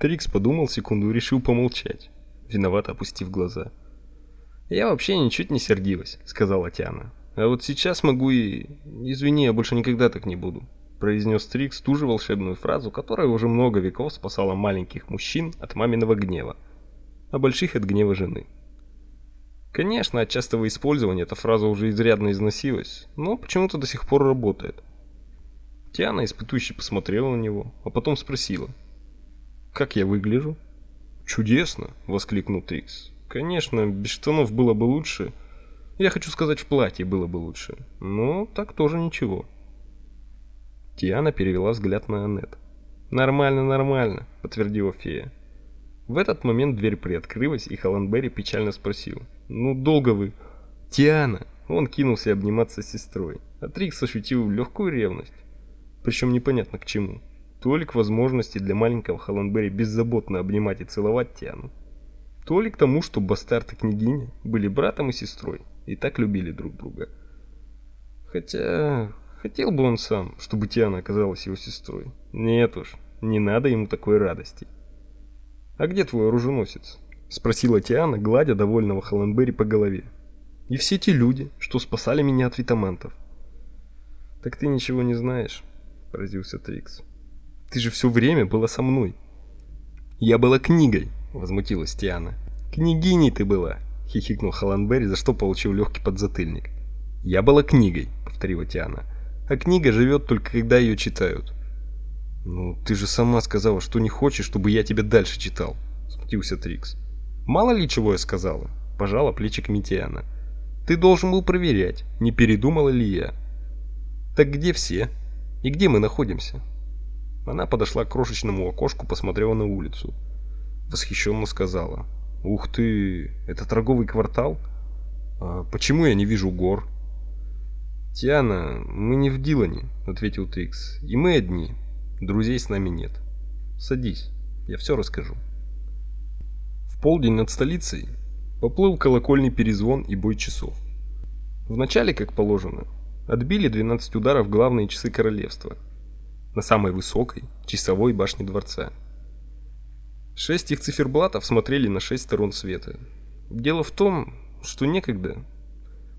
Трикс подумал секунду и решил помолчать, виновато опустив глаза. «Я вообще ничуть не сердилась», — сказала Тиана. «А вот сейчас могу и... Извини, я больше никогда так не буду», — произнес Трикс ту же волшебную фразу, которая уже много веков спасала маленьких мужчин от маминого гнева, а больших от гнева жены. Конечно, от частого использования эта фраза уже изрядно износилась, но почему-то до сих пор работает. Тиана испытующе посмотрела на него, а потом спросила. «Как я выгляжу?» «Чудесно!» — воскликнул Трикс. «Конечно, без штанов было бы лучше. Я хочу сказать, в платье было бы лучше. Но так тоже ничего». Тиана перевела взгляд на Аннет. «Нормально, нормально», — подтвердила фея. В этот момент дверь приоткрылась, и Холландберри печально спросил. «Ну, долго вы...» «Тиана!» Он кинулся обниматься с сестрой, а Трикс ощутил легкую ревность. Причем непонятно к чему. То ли к возможности для маленького Холландберри беззаботно обнимать и целовать Тиану, то к тому, что бастард и княгиня были братом и сестрой и так любили друг друга. Хотя, хотел бы он сам, чтобы Тиана оказалась его сестрой. Нет уж, не надо ему такой радости. «А где твой оруженосец?» — спросила Тиана, гладя довольного Холландберри по голове. «И все те люди, что спасали меня от витамантов». «Так ты ничего не знаешь?» — поразился Трикс. Ты же все время была со мной. Я была книгой, возмутилась Тиана. Княгиней ты была, хихикнул Халанбери, за что получил легкий подзатыльник. Я была книгой, повторила Тиана. А книга живет только когда ее читают. Ну, ты же сама сказала, что не хочешь, чтобы я тебя дальше читал, смутился Трикс. Мало ли чего я сказала, пожала плечиками Тиана. Ты должен был проверять, не передумала ли я. Так где все? И где мы находимся? Она подошла к крошечному окошку, посмотрела на улицу. Восхищенно сказала. «Ух ты, это торговый квартал? А почему я не вижу гор?» «Тиана, мы не в Дилане», — ответил Трикс. «И мы одни. Друзей с нами нет. Садись, я все расскажу». В полдень над столицей поплыл колокольный перезвон и бой часов. Вначале, как положено, отбили 12 ударов главные часы королевства — на самой высокой часовой башне дворца. Шесть их циферблатов смотрели на шесть сторон света. Дело в том, что некогда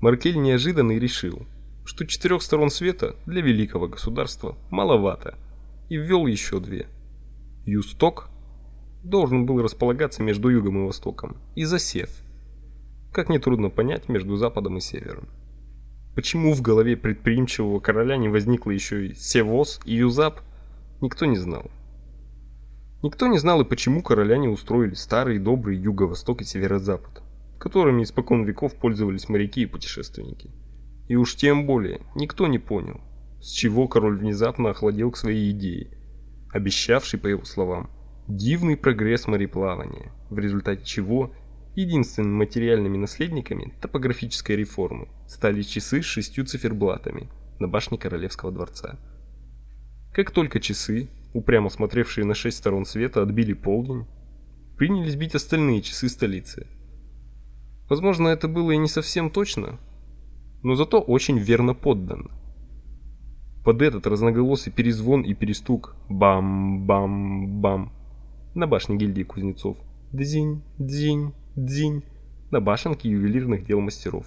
Маркель неожиданно решил, что четырех сторон света для великого государства маловато, и ввел еще две. Юсток должен был располагаться между югом и востоком, и засев, как нетрудно понять, между западом и севером. Почему в голове предприимчивого короля не возникло еще и Севоз и Юзап, никто не знал. Никто не знал и почему короля не устроили старые добрые юго-восток и северо-запад, которыми испокон веков пользовались моряки и путешественники. И уж тем более никто не понял, с чего король внезапно охладел к своей идее, обещавшей, по его словам, дивный прогресс мореплавания, в результате чего Единственными материальными наследниками топографической реформы стали часы с шестью циферблатами на башне Королевского дворца. Как только часы, упрямо смотревшие на шесть сторон света, отбили полдень, принялись бить остальные часы столицы. Возможно, это было и не совсем точно, но зато очень верно поддано. Под этот разноголосый перезвон и перестук бам-бам-бам на башне гильдии кузнецов. Дзинь, дзинь, дзинь на башенке ювелирных дел мастеров.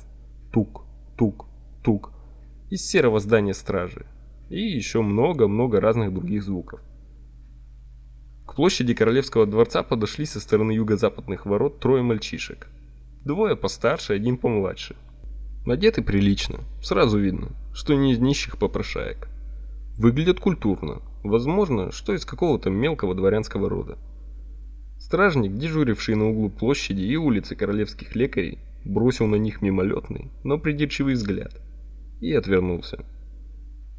Тук, тук, тук из серого здания стражи и еще много-много разных других звуков. К площади Королевского дворца подошли со стороны юго-западных ворот трое мальчишек. Двое постарше, один помладше. Одеты прилично, сразу видно, что не из нищих попрошаек. Выглядят культурно, возможно, что из какого-то мелкого дворянского рода. Стражник, дежуривший на углу площади и улицы королевских лекарей, бросил на них мимолетный, но придирчивый взгляд и отвернулся.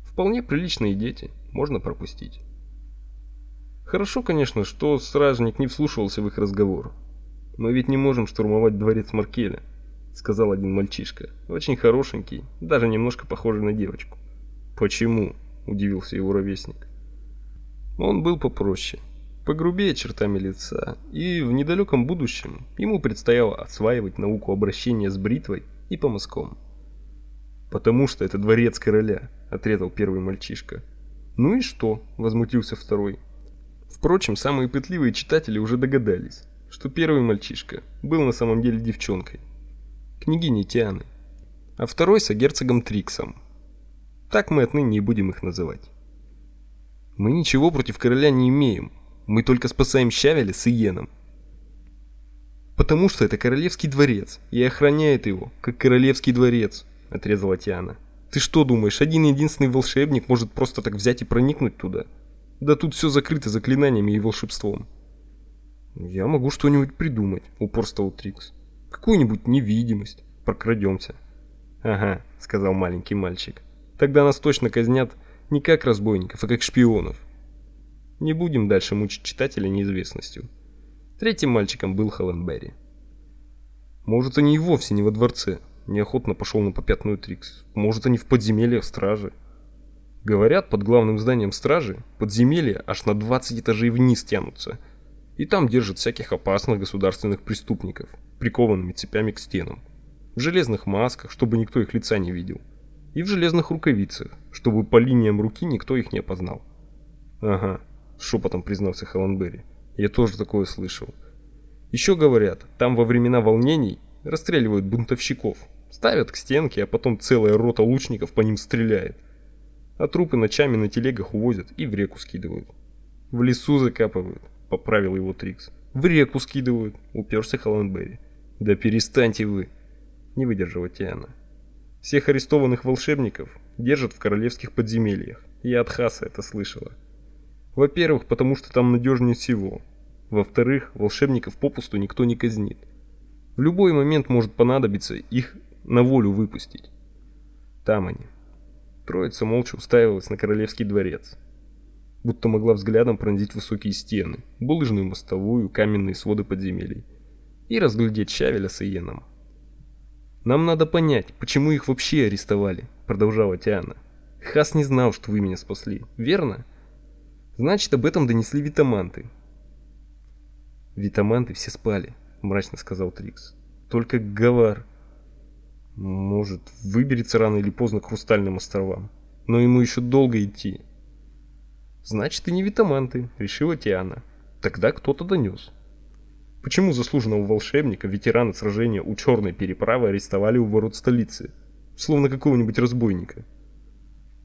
Вполне приличные дети, можно пропустить. Хорошо, конечно, что стражник не вслушивался в их разговор. Мы ведь не можем штурмовать дворец Маркеля, сказал один мальчишка, очень хорошенький, даже немножко похожий на девочку. Почему? удивился его ровесник. Он был попроще погрубее чертами лица, и в недалеком будущем ему предстояло осваивать науку обращения с бритвой и помазком. «Потому что это дворец короля», — отрезал первый мальчишка. «Ну и что?» — возмутился второй. Впрочем, самые пытливые читатели уже догадались, что первый мальчишка был на самом деле девчонкой, княгиней Тианы, а второй с герцогом Триксом. Так мы отныне и будем их называть. Мы ничего против короля не имеем, мы только спасаем Щавеля с Иеном. Потому что это королевский дворец, и охраняет его, как королевский дворец, отрезала Тиана. Ты что думаешь, один единственный волшебник может просто так взять и проникнуть туда? Да тут все закрыто заклинаниями и волшебством. Я могу что-нибудь придумать, упорствовал Трикс. Какую-нибудь невидимость. Прокрадемся. Ага, сказал маленький мальчик. Тогда нас точно казнят не как разбойников, а как шпионов. Не будем дальше мучить читателя неизвестностью. Третьим мальчиком был Холленберри. Может, они и вовсе не во дворце. Неохотно пошел на попятную Трикс. Может, они в подземельях стражи. Говорят, под главным зданием стражи подземелья аж на 20 этажей вниз тянутся. И там держат всяких опасных государственных преступников, прикованными цепями к стенам. В железных масках, чтобы никто их лица не видел. И в железных рукавицах, чтобы по линиям руки никто их не опознал. Ага, шепотом признался Холландберри. Я тоже такое слышал. Еще говорят, там во времена волнений расстреливают бунтовщиков. Ставят к стенке, а потом целая рота лучников по ним стреляет а трупы ночами на телегах увозят и в реку скидывают. В лесу закапывают, поправил его Трикс. В реку скидывают, уперся Холландберри. Да перестаньте вы, не выдержала Тиана. Всех арестованных волшебников держат в королевских подземельях. Я от Хаса это слышала. Во-первых, потому что там надежнее всего. Во-вторых, волшебников попусту никто не казнит. В любой момент может понадобиться их на волю выпустить. Там они, Троица молча уставилась на королевский дворец, будто могла взглядом пронзить высокие стены, булыжную мостовую, каменные своды подземелий и разглядеть Щавеля с Иеном. Нам надо понять, почему их вообще арестовали, продолжала Тиана. Хас не знал, что вы меня спасли, верно? Значит, об этом донесли витаманты. Витаманты все спали, мрачно сказал Трикс. Только Гавар может, выберется рано или поздно к Хрустальным островам. Но ему еще долго идти. Значит, и не витаманты, решила Тиана. Тогда кто-то донес. Почему заслуженного волшебника, ветерана сражения у Черной переправы арестовали у ворот столицы, словно какого-нибудь разбойника?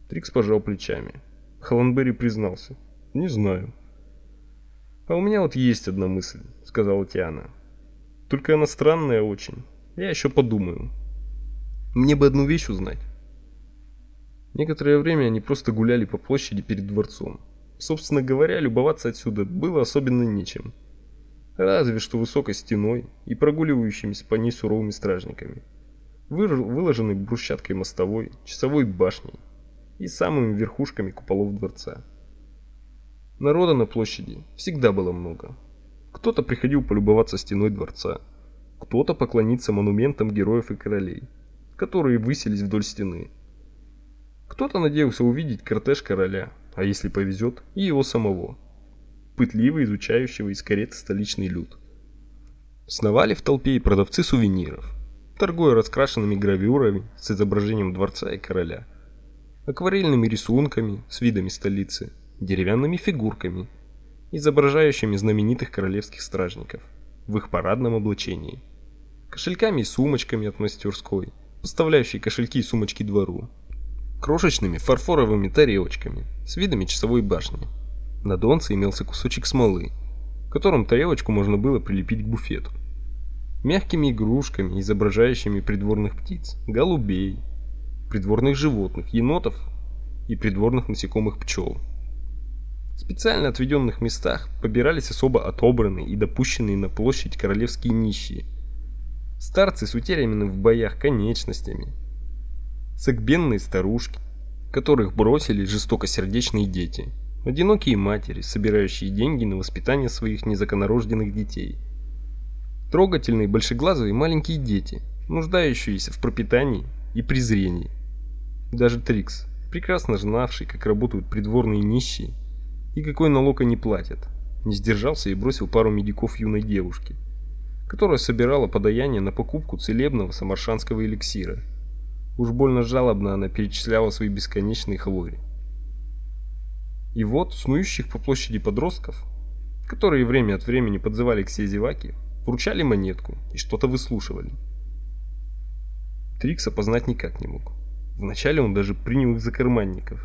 Трикс пожал плечами. Холландберри признался: "Не знаю". "А у меня вот есть одна мысль", сказала Тиана. "Только она странная очень. Я еще подумаю". Мне бы одну вещь узнать. Некоторое время они просто гуляли по площади перед дворцом. Собственно говоря, любоваться отсюда было особенно нечем. Разве что высокой стеной и прогуливающимися по ней суровыми стражниками. Выложенной брусчаткой мостовой, часовой башней и самыми верхушками куполов дворца. Народа на площади всегда было много. Кто-то приходил полюбоваться стеной дворца, кто-то поклониться монументам героев и королей которые высились вдоль стены. Кто-то надеялся увидеть кортеж короля, а если повезет, и его самого, пытливо изучающего из кареты столичный люд. Сновали в толпе и продавцы сувениров, торгуя раскрашенными гравюрами с изображением дворца и короля, акварельными рисунками с видами столицы, деревянными фигурками, изображающими знаменитых королевских стражников в их парадном облачении, кошельками и сумочками от мастерской – поставляющий кошельки и сумочки двору, крошечными фарфоровыми тарелочками с видами часовой башни. На донце имелся кусочек смолы, которым тарелочку можно было прилепить к буфету. Мягкими игрушками, изображающими придворных птиц, голубей, придворных животных, енотов и придворных насекомых пчел. В специально отведенных местах побирались особо отобранные и допущенные на площадь королевские нищие – старцы с утерянными в боях конечностями, сагбенные старушки, которых бросили жестокосердечные дети, одинокие матери, собирающие деньги на воспитание своих незаконнорожденных детей, трогательные большеглазые маленькие дети, нуждающиеся в пропитании и презрении. Даже Трикс, прекрасно знавший, как работают придворные нищие и какой налог они платят, не сдержался и бросил пару медиков юной девушке – которая собирала подаяние на покупку целебного самаршанского эликсира. Уж больно жалобно она перечисляла свои бесконечные хвори. И вот снующих по площади подростков которые время от времени подзывали к себе зеваки, вручали монетку и что-то выслушивали. Трикс опознать никак не мог. Вначале он даже принял их за карманников.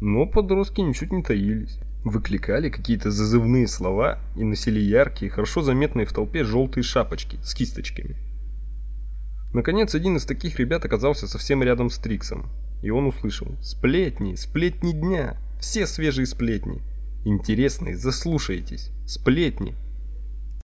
Но подростки ничуть не таились. Выкликали какие-то зазывные слова и носили яркие, хорошо заметные в толпе желтые шапочки с кисточками. Наконец, один из таких ребят оказался совсем рядом с Триксом, и он услышал «Сплетни, сплетни дня, все свежие сплетни, интересные, заслушайтесь, сплетни».